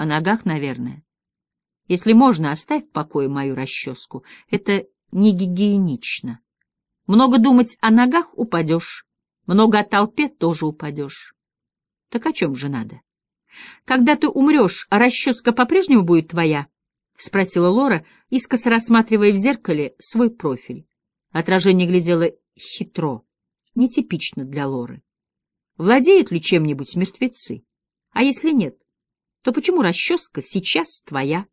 О ногах, наверное. Если можно, оставь в покое мою расческу. Это не гигиенично. Много думать о ногах — упадешь. Много о толпе — тоже упадешь. Так о чем же надо? Когда ты умрешь, а расческа по-прежнему будет твоя? — спросила Лора, искоса рассматривая в зеркале свой профиль. Отражение глядело хитро, нетипично для Лоры. Владеют ли чем-нибудь мертвецы? А если нет, то почему расческа сейчас твоя?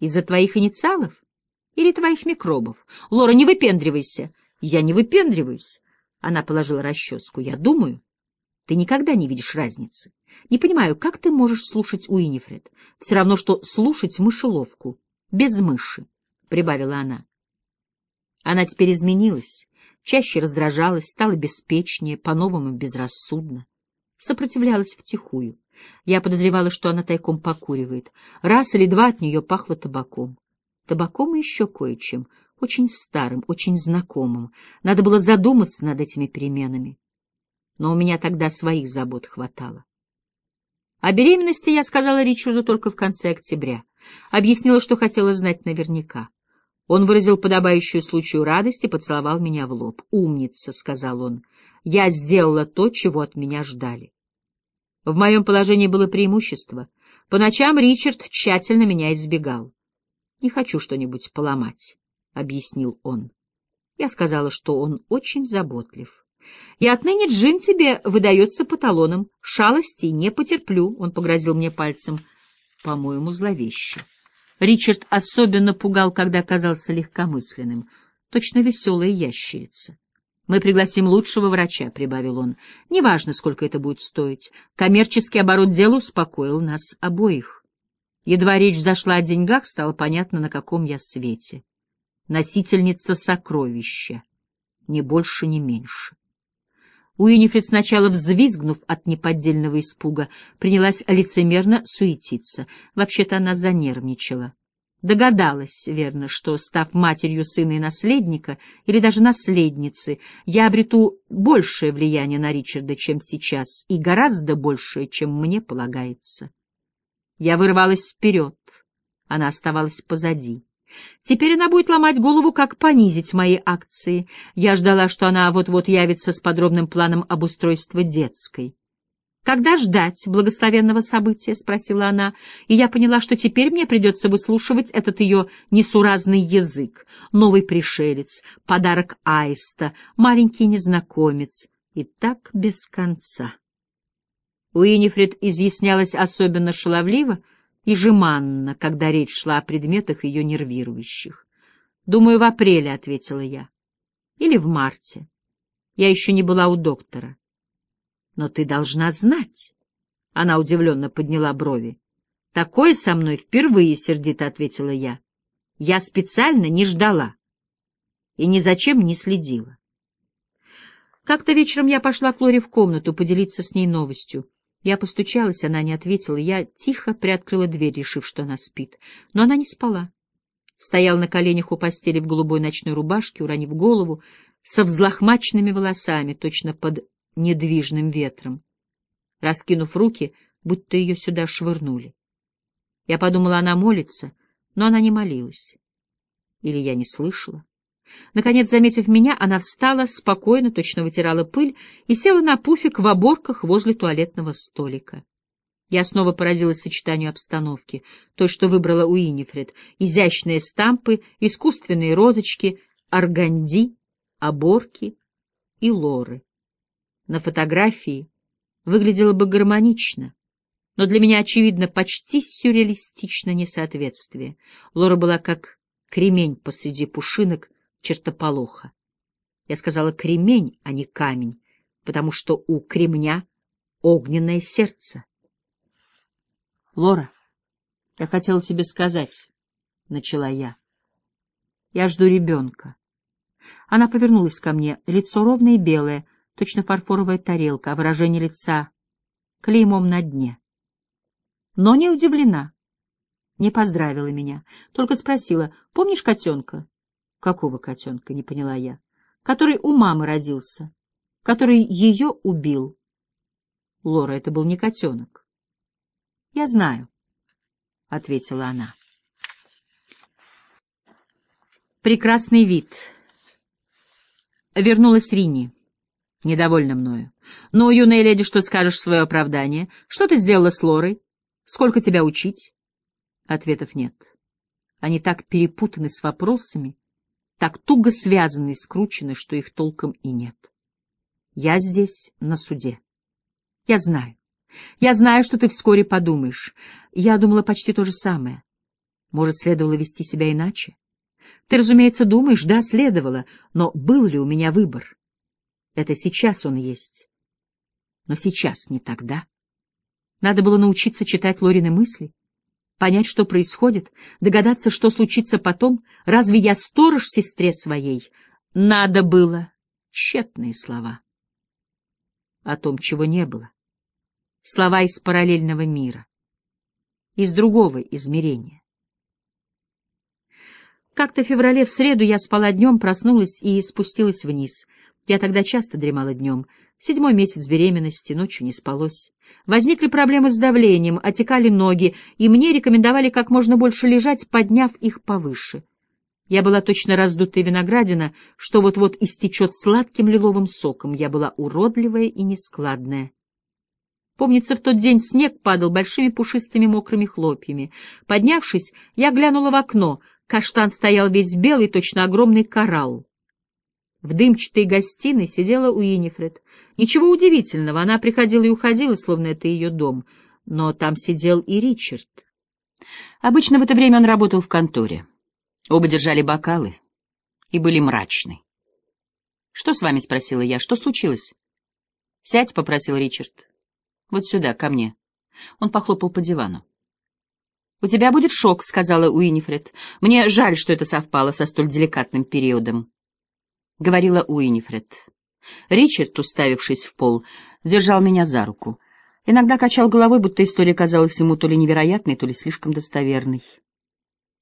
Из-за твоих инициалов или твоих микробов? Лора, не выпендривайся. Я не выпендриваюсь. Она положила расческу. Я думаю, ты никогда не видишь разницы. Не понимаю, как ты можешь слушать Уинифред? Все равно, что слушать мышеловку. Без мыши, — прибавила она. Она теперь изменилась, чаще раздражалась, стала беспечнее, по-новому безрассудно. Сопротивлялась втихую. Я подозревала, что она тайком покуривает. Раз или два от нее пахло табаком. Табаком и еще кое-чем, очень старым, очень знакомым. Надо было задуматься над этими переменами. Но у меня тогда своих забот хватало. О беременности я сказала Ричарду только в конце октября. Объяснила, что хотела знать наверняка. Он выразил подобающую случаю радость и поцеловал меня в лоб. «Умница», — сказал он, — «я сделала то, чего от меня ждали». В моем положении было преимущество. По ночам Ричард тщательно меня избегал. «Не хочу что-нибудь поломать», — объяснил он. Я сказала, что он очень заботлив. И отныне джин тебе выдается по талонам. Шалостей не потерплю, — он погрозил мне пальцем. По-моему, зловеще. Ричард особенно пугал, когда казался легкомысленным. Точно веселая ящерица. «Мы пригласим лучшего врача», — прибавил он. «Неважно, сколько это будет стоить. Коммерческий оборот дела успокоил нас обоих». Едва речь зашла о деньгах, стало понятно, на каком я свете. Носительница сокровища. Ни больше, ни меньше. Уинифред, сначала взвизгнув от неподдельного испуга, принялась лицемерно суетиться. Вообще-то она занервничала. Догадалась, верно, что, став матерью сына и наследника, или даже наследницы, я обрету большее влияние на Ричарда, чем сейчас, и гораздо большее, чем мне полагается. Я вырвалась вперед, она оставалась позади. Теперь она будет ломать голову, как понизить мои акции. Я ждала, что она вот-вот явится с подробным планом обустройства детской. «Когда ждать благословенного события?» — спросила она, и я поняла, что теперь мне придется выслушивать этот ее несуразный язык. Новый пришелец, подарок аиста, маленький незнакомец. И так без конца. Уинифред изъяснялась особенно шаловливо — и жеманно, когда речь шла о предметах ее нервирующих. «Думаю, в апреле», — ответила я. «Или в марте. Я еще не была у доктора». «Но ты должна знать». Она удивленно подняла брови. «Такое со мной впервые», — сердито ответила я. «Я специально не ждала и ни зачем не следила». Как-то вечером я пошла к Лоре в комнату поделиться с ней новостью. Я постучалась, она не ответила. Я тихо приоткрыла дверь, решив, что она спит. Но она не спала. Стоял на коленях у постели в голубой ночной рубашке, уронив голову, со взлохмаченными волосами, точно под недвижным ветром. Раскинув руки, будто ее сюда швырнули. Я подумала, она молится, но она не молилась. Или я не слышала. Наконец, заметив меня, она встала, спокойно, точно вытирала пыль и села на пуфик в оборках возле туалетного столика. Я снова поразилась сочетанию обстановки, той, что выбрала Уинифред, изящные стампы, искусственные розочки, органди, оборки и лоры. На фотографии выглядело бы гармонично, но для меня, очевидно, почти сюрреалистично несоответствие. Лора была как кремень посреди пушинок, чертополоха. Я сказала кремень, а не камень, потому что у кремня огненное сердце. — Лора, я хотела тебе сказать, — начала я. Я жду ребенка. Она повернулась ко мне, лицо ровное и белое, точно фарфоровая тарелка, а выражение лица клеймом на дне. Но не удивлена, не поздравила меня, только спросила, помнишь котенка? Какого котенка, не поняла я. Который у мамы родился, который ее убил. Лора, это был не котенок. Я знаю. — ответила она. Прекрасный вид. Вернулась Ринни, недовольна мною. «Ну, юная леди, что скажешь в свое оправдание? Что ты сделала с Лорой? Сколько тебя учить?» Ответов нет. Они так перепутаны с вопросами, так туго связаны и скручены, что их толком и нет. Я здесь на суде. Я знаю. Я знаю, что ты вскоре подумаешь. Я думала почти то же самое. Может, следовало вести себя иначе? Ты, разумеется, думаешь, да, следовало, но был ли у меня выбор? Это сейчас он есть. Но сейчас не тогда. Надо было научиться читать Лорины мысли, понять, что происходит, догадаться, что случится потом. Разве я сторож сестре своей? Надо было. Тщетные слова. О том, чего не было. Слова из параллельного мира. Из другого измерения. Как-то в феврале в среду я спала днем, проснулась и спустилась вниз. Я тогда часто дремала днем. Седьмой месяц беременности, ночью не спалось. Возникли проблемы с давлением, отекали ноги, и мне рекомендовали как можно больше лежать, подняв их повыше. Я была точно раздутая виноградина, что вот-вот истечет сладким лиловым соком. Я была уродливая и нескладная. Помнится, в тот день снег падал большими пушистыми мокрыми хлопьями. Поднявшись, я глянула в окно. Каштан стоял весь белый, точно огромный коралл. В дымчатой гостиной сидела Уинифред. Ничего удивительного, она приходила и уходила, словно это ее дом. Но там сидел и Ричард. Обычно в это время он работал в конторе. Оба держали бокалы и были мрачны. «Что с вами?» — спросила я. «Что случилось?» «Сядь», — попросил Ричард. «Вот сюда, ко мне». Он похлопал по дивану. «У тебя будет шок», — сказала Уинифред. «Мне жаль, что это совпало со столь деликатным периодом». — говорила Уинифред. Ричард, уставившись в пол, держал меня за руку. Иногда качал головой, будто история казалась ему то ли невероятной, то ли слишком достоверной.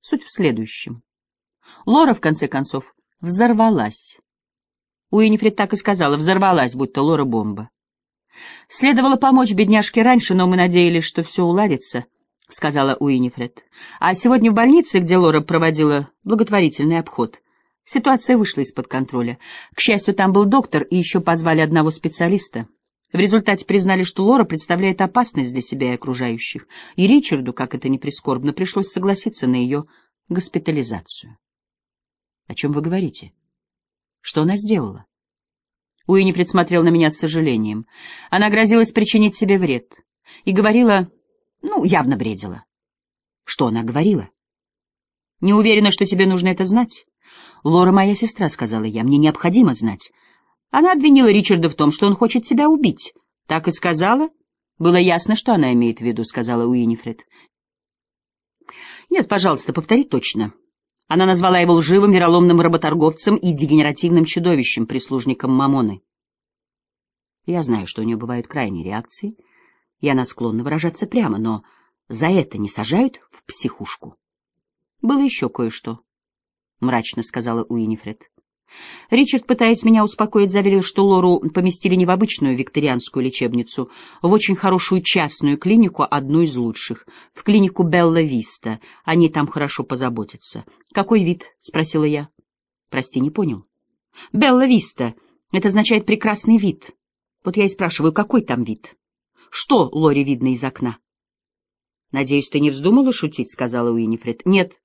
Суть в следующем. Лора, в конце концов, взорвалась. Уинифред так и сказала, взорвалась, будто Лора бомба. Следовало помочь бедняжке раньше, но мы надеялись, что все уладится, — сказала Уинифред. А сегодня в больнице, где Лора проводила благотворительный обход, Ситуация вышла из-под контроля. К счастью, там был доктор, и еще позвали одного специалиста. В результате признали, что Лора представляет опасность для себя и окружающих, и Ричарду, как это ни прискорбно, пришлось согласиться на ее госпитализацию. — О чем вы говорите? Что она сделала? Уинни предсмотрел на меня с сожалением. Она грозилась причинить себе вред. И говорила... Ну, явно бредила. Что она говорила? Не уверена, что тебе нужно это знать. «Лора моя сестра», — сказала я, — «мне необходимо знать». Она обвинила Ричарда в том, что он хочет тебя убить. Так и сказала? Было ясно, что она имеет в виду, — сказала Уинифред. Нет, пожалуйста, повтори точно. Она назвала его лживым, вероломным работорговцем и дегенеративным чудовищем, прислужником Мамоны. Я знаю, что у нее бывают крайние реакции, и она склонна выражаться прямо, но за это не сажают в психушку. Было еще кое-что. — мрачно сказала Уинифред. Ричард, пытаясь меня успокоить, заверил, что Лору поместили не в обычную викторианскую лечебницу, в очень хорошую частную клинику, одну из лучших, в клинику Белла Виста. Они там хорошо позаботятся. «Какой вид?» — спросила я. «Прости, не понял». «Белла Виста. Это означает прекрасный вид. Вот я и спрашиваю, какой там вид? Что Лоре видно из окна?» «Надеюсь, ты не вздумала шутить?» — сказала Уинифред. «Нет,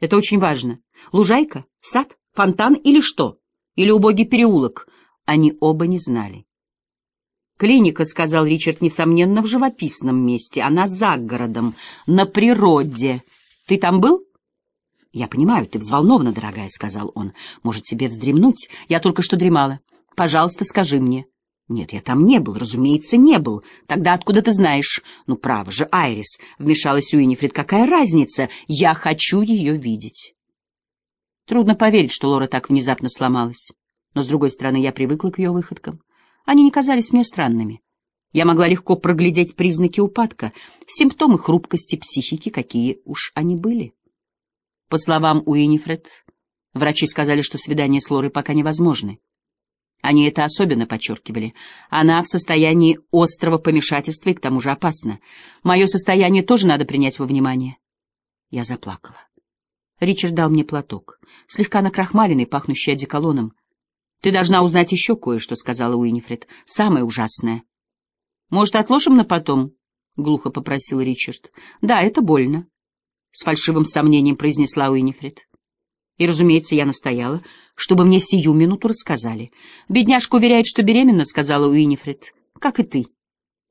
это очень важно. Лужайка? Сад? Фонтан или что? Или убогий переулок? Они оба не знали. Клиника, — сказал Ричард, — несомненно, в живописном месте. Она за городом, на природе. Ты там был? — Я понимаю, ты взволнована, дорогая, — сказал он. — Может, тебе вздремнуть? Я только что дремала. Пожалуйста, скажи мне. — нет, я там не был, разумеется, не был. Тогда откуда ты знаешь? Ну, право же, Айрис, — вмешалась Уинифред, — какая разница? Я хочу ее видеть. Трудно поверить, что Лора так внезапно сломалась. Но, с другой стороны, я привыкла к ее выходкам. Они не казались мне странными. Я могла легко проглядеть признаки упадка, симптомы хрупкости психики, какие уж они были. По словам Уинифред, врачи сказали, что свидание с Лорой пока невозможны. Они это особенно подчеркивали. Она в состоянии острого помешательства и к тому же опасна. Мое состояние тоже надо принять во внимание. Я заплакала. Ричард дал мне платок, слегка накрахмаленный, пахнущий одеколоном. «Ты должна узнать еще кое-что», — сказала Уинифред. «Самое ужасное». «Может, отложим на потом?» — глухо попросил Ричард. «Да, это больно», — с фальшивым сомнением произнесла Уинифред. И, разумеется, я настояла, чтобы мне сию минуту рассказали. «Бедняжка уверяет, что беременна», — сказала Уинифред. «Как и ты».